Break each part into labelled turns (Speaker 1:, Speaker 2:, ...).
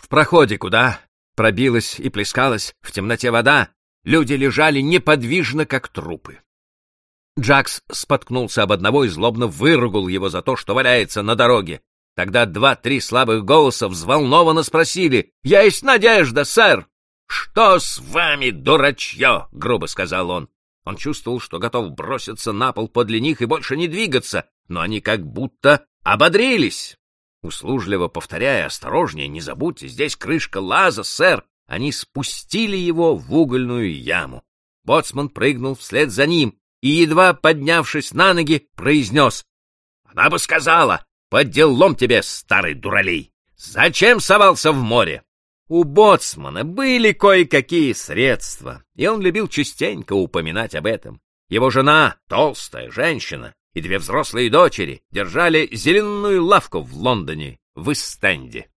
Speaker 1: В проходе, куда пробилась и плескалась в темноте вода, люди лежали неподвижно, как трупы. Джакс споткнулся об одного и злобно выругал его за то, что валяется на дороге. Тогда два-три слабых голоса взволнованно спросили «Есть надежда, сэр!» «Что с вами, дурачье?» — грубо сказал он. Он чувствовал, что готов броситься на пол подле них и больше не двигаться, но они как будто ободрились. Услужливо повторяя «Осторожнее, не забудьте, здесь крышка лаза, сэр!» Они спустили его в угольную яму. Боцман прыгнул вслед за ним и, едва поднявшись на ноги, произнес «Она бы сказала, под делом тебе, старый дуралей! Зачем совался в море?» У боцмана были кое-какие средства, и он любил частенько упоминать об этом. Его жена, толстая женщина, и две взрослые дочери держали зеленую лавку в Лондоне, в Истенде.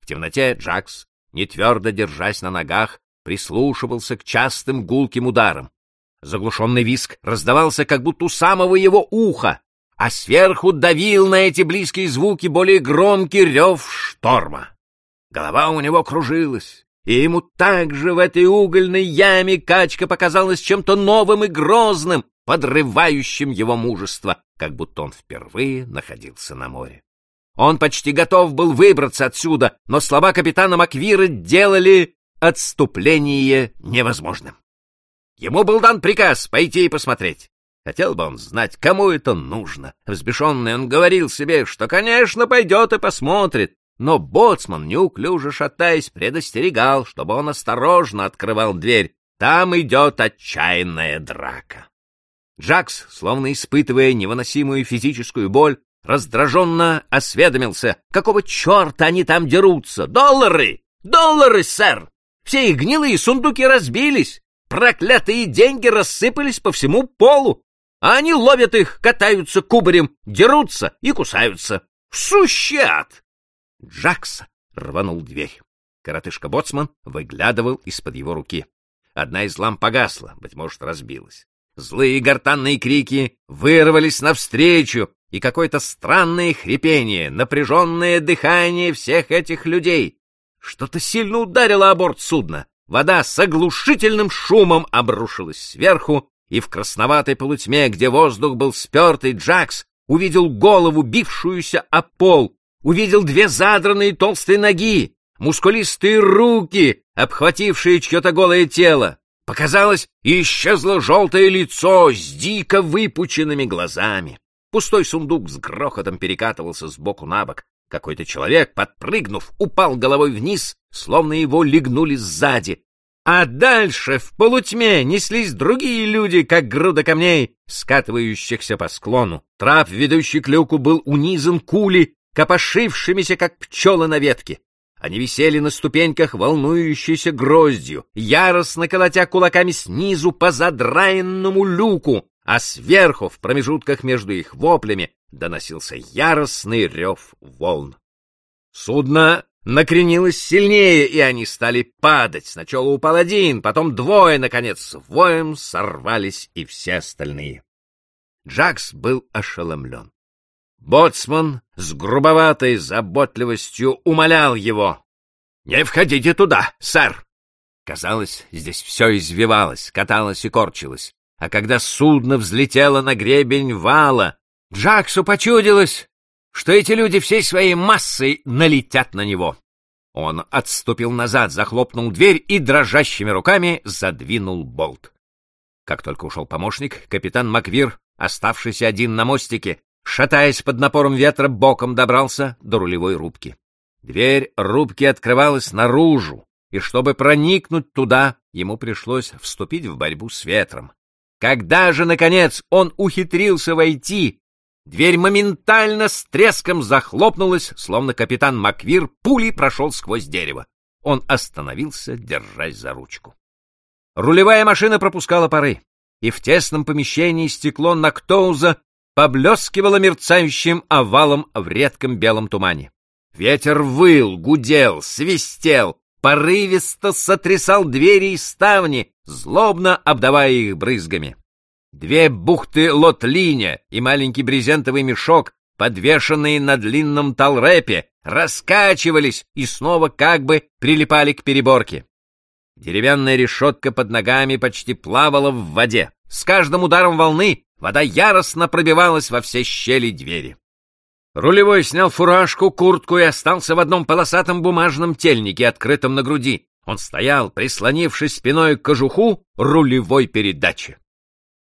Speaker 1: В темноте Джакс, не твердо держась на ногах, прислушивался к частым гулким ударам. Заглушенный виск раздавался как будто у самого его уха, а сверху давил на эти близкие звуки более громкий рев шторма. Голова у него кружилась, и ему также в этой угольной яме качка показалась чем-то новым и грозным, подрывающим его мужество, как будто он впервые находился на море. Он почти готов был выбраться отсюда, но слова капитана Маквира делали отступление невозможным. Ему был дан приказ пойти и посмотреть. Хотел бы он знать, кому это нужно. Взбешенный он говорил себе, что, конечно, пойдет и посмотрит, но боцман, неуклюже шатаясь, предостерегал, чтобы он осторожно открывал дверь. Там идет отчаянная драка. Джакс, словно испытывая невыносимую физическую боль, раздраженно осведомился, какого черта они там дерутся. «Доллары! Доллары, сэр! Все их гнилые сундуки разбились, проклятые деньги рассыпались по всему полу, а они ловят их, катаются кубарем, дерутся и кусаются. Сущий ад! Джакс рванул дверь. Коротышка-боцман выглядывал из-под его руки. Одна из ламп погасла, быть может, разбилась. Злые гортанные крики вырвались навстречу, и какое-то странное хрипение, напряженное дыхание всех этих людей. Что-то сильно ударило о борт судна. Вода с оглушительным шумом обрушилась сверху, и в красноватой полутьме, где воздух был спертый, Джакс увидел голову, бившуюся о пол, увидел две задранные толстые ноги, мускулистые руки, обхватившие чье-то голое тело. Показалось, исчезло желтое лицо с дико выпученными глазами. Пустой сундук с грохотом перекатывался с боку на бок. Какой-то человек, подпрыгнув, упал головой вниз, словно его легнули сзади. А дальше в полутьме неслись другие люди, как груда камней, скатывающихся по склону. Трап, ведущий к люку, был унизан кули, копошившимися, как пчелы на ветке. Они висели на ступеньках, волнующейся гроздью, яростно колотя кулаками снизу по задраенному люку, а сверху, в промежутках между их воплями, доносился яростный рев волн. Судно накренилось сильнее, и они стали падать. Сначала упал один, потом двое, наконец, воем сорвались и все остальные. Джакс был ошеломлен. Боцман с грубоватой заботливостью умолял его. — Не входите туда, сэр! Казалось, здесь все извивалось, каталось и корчилось. А когда судно взлетело на гребень вала, Джаксу почудилось, что эти люди всей своей массой налетят на него. Он отступил назад, захлопнул дверь и дрожащими руками задвинул болт. Как только ушел помощник, капитан Маквир, оставшийся один на мостике, шатаясь под напором ветра, боком добрался до рулевой рубки. Дверь рубки открывалась наружу, и чтобы проникнуть туда, ему пришлось вступить в борьбу с ветром. Когда же, наконец, он ухитрился войти, дверь моментально с треском захлопнулась, словно капитан Маквир пулей прошел сквозь дерево. Он остановился, держась за ручку. Рулевая машина пропускала пары, и в тесном помещении стекло Нактоуза поблескивало мерцающим овалом в редком белом тумане. Ветер выл, гудел, свистел, порывисто сотрясал двери и ставни, злобно обдавая их брызгами. Две бухты лотлиня и маленький брезентовый мешок, подвешенные на длинном талрепе, раскачивались и снова как бы прилипали к переборке. Деревянная решетка под ногами почти плавала в воде. С каждым ударом волны вода яростно пробивалась во все щели двери. Рулевой снял фуражку, куртку и остался в одном полосатом бумажном тельнике, открытом на груди. Он стоял, прислонившись спиной к кожуху рулевой передачи.